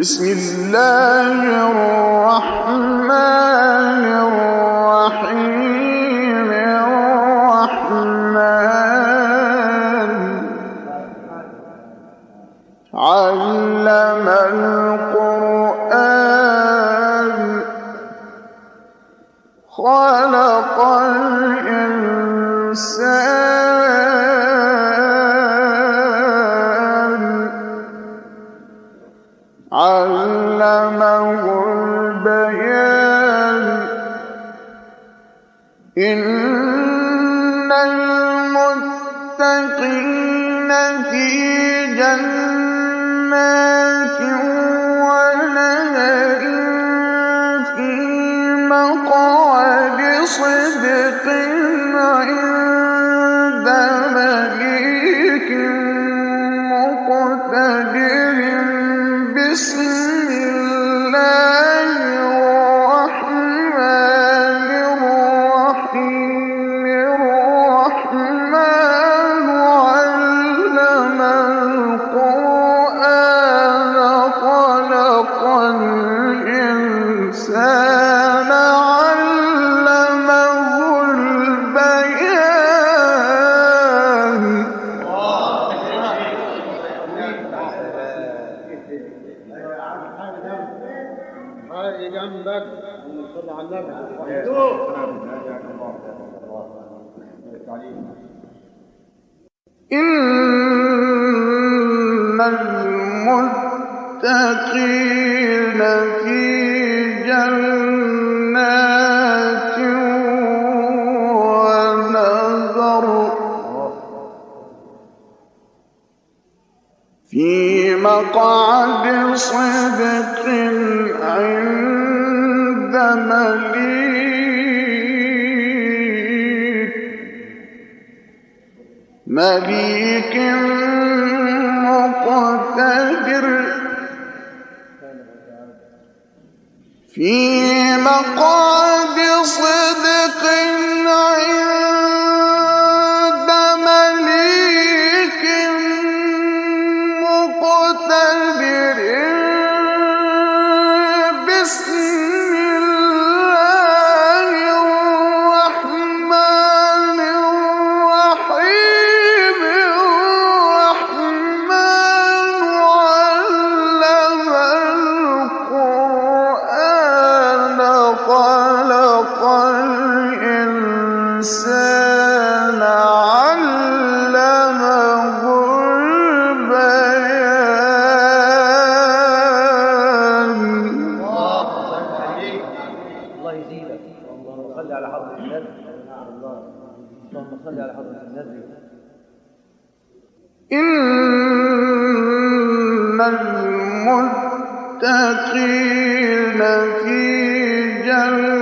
بسم الله الرحمن مستقل في في مقعد صدق عند جنبك صلى على إن المتقين في مقعد صدق عند مليك مليك مقتدر في مقعد صدق الله يزيدك. اللهم صل على حضرة النبي. اللهم صل على حضرة النبي. إن المتقين في جنة.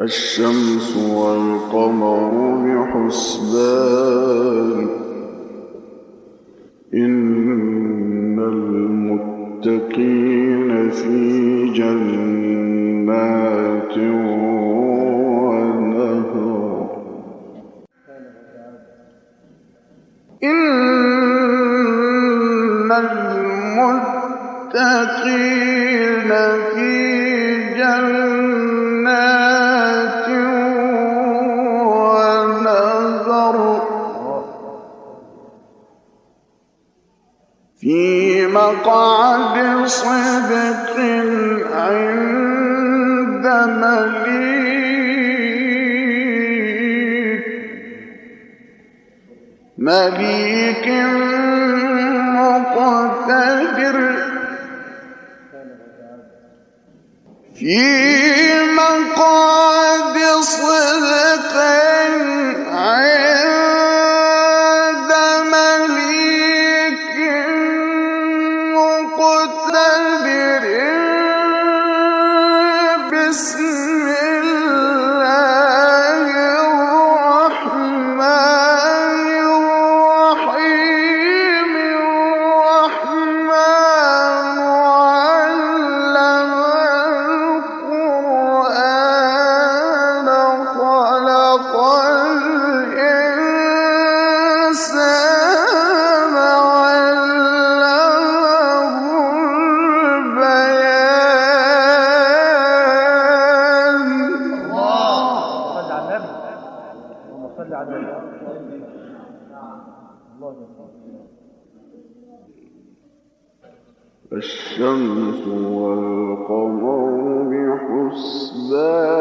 الشمس والقمر بحسبان. إن المتقين في جنات ونهر. إن المتقين مقعد صدق عند مليك. مليك مقتدر. في مقعد الشمس والقمر بحسبان.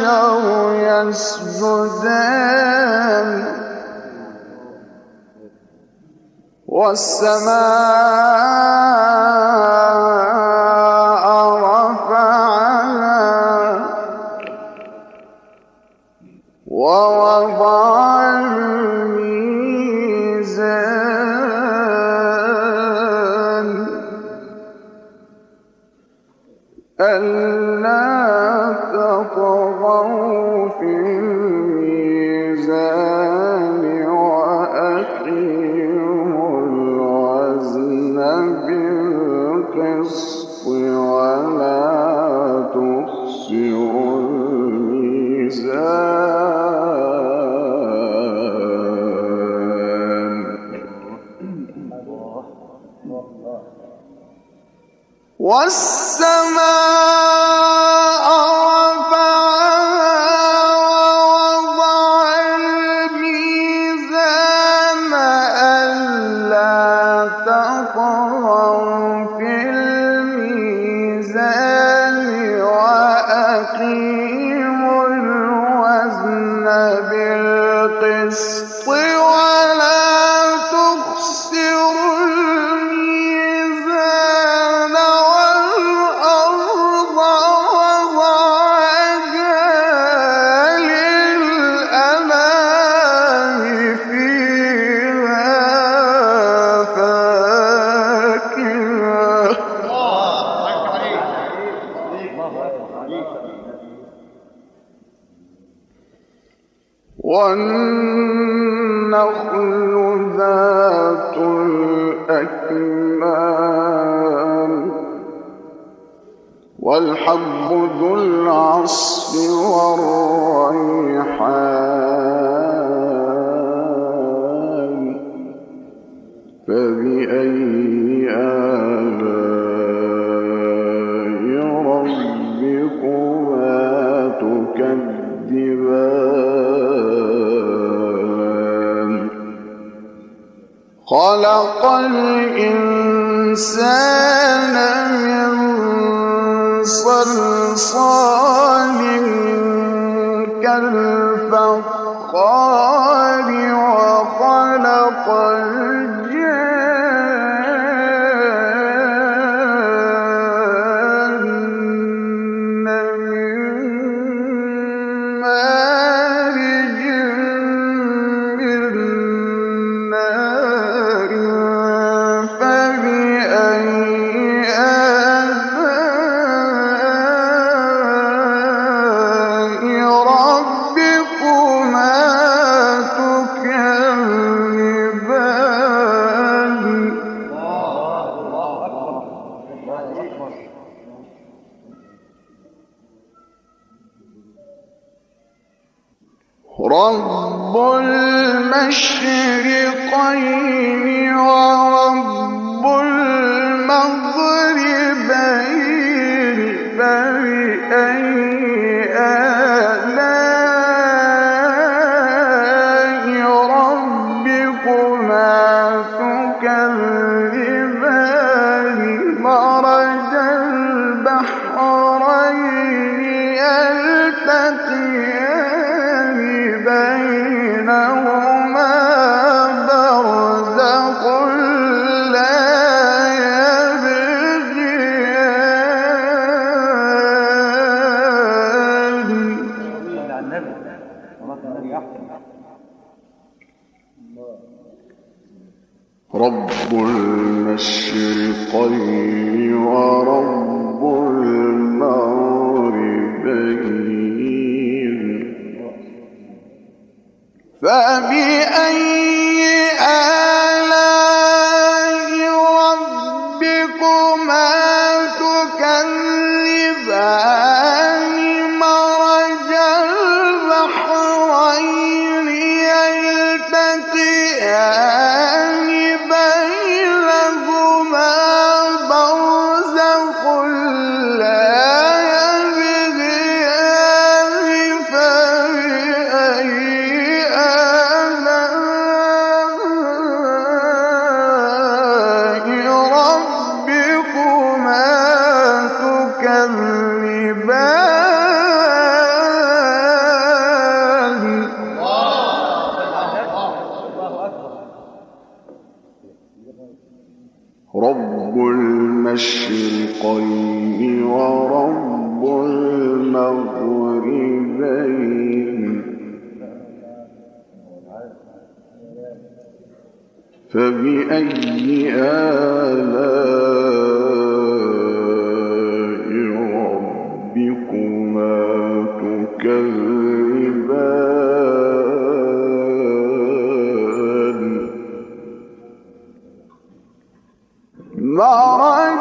ولو يسجدان. والسماء والسماء والنخل ذات الأكمام والحب ذو العصف والرحمن الإنسان رب المشرقين ورب المغربين فبأي رب المشرقين ورب المغربين فبأي آل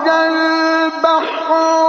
البحر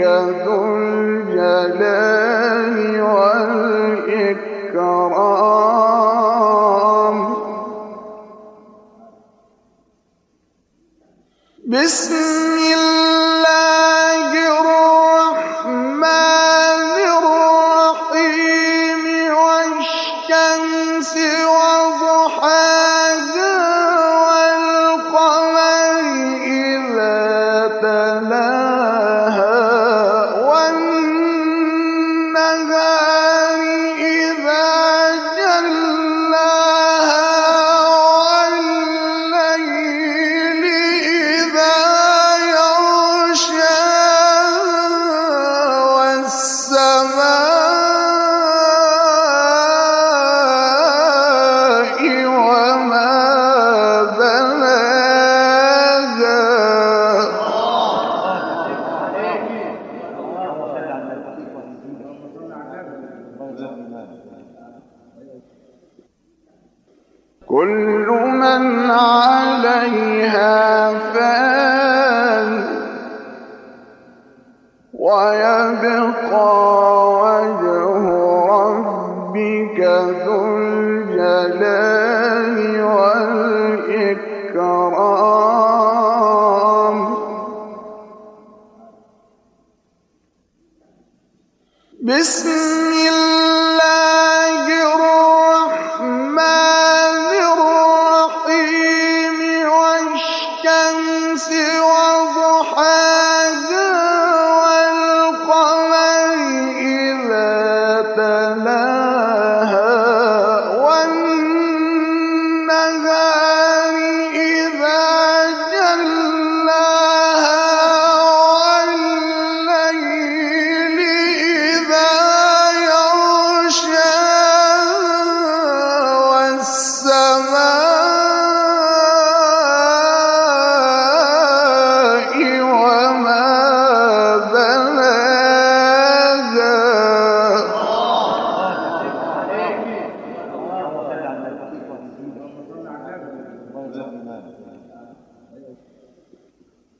ربك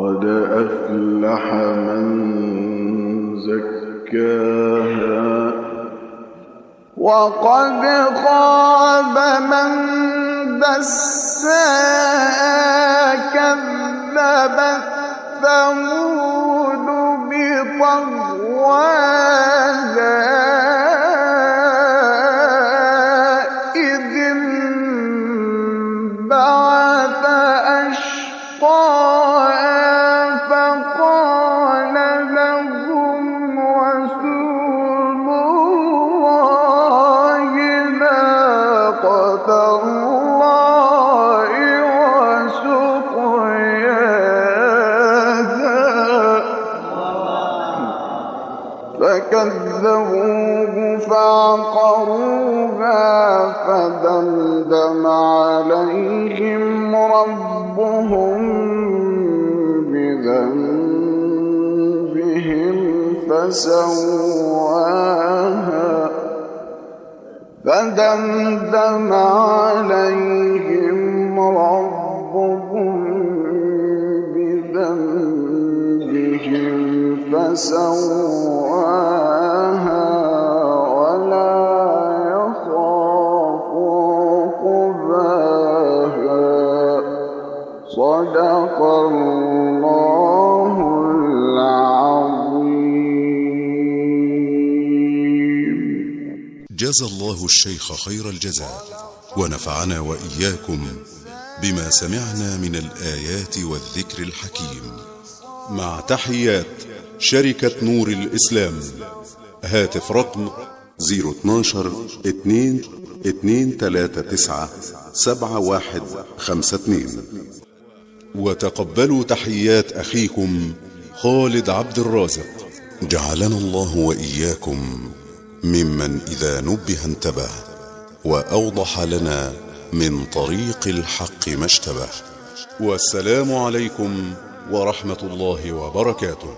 قد أفلح من زكاها وقد خاب من دساها كذبت فكذبوه فعقروها فدمدم عليهم ربهم بذنبهم فسواها فدمدم عليهم ربهم جزى الله الشيخ خير الجزاء ونفعنا واياكم بما سمعنا من الايات والذكر الحكيم مع تحيات شركه نور الاسلام هاتف رقم 012 2 239 7152 وتقبلوا تحيات اخيكم خالد عبد الرازق. جعلنا الله واياكم ممن اذا نبه انتبه واوضح لنا من طريق الحق ما اشتبه. والسلام عليكم ورحمه الله وبركاته.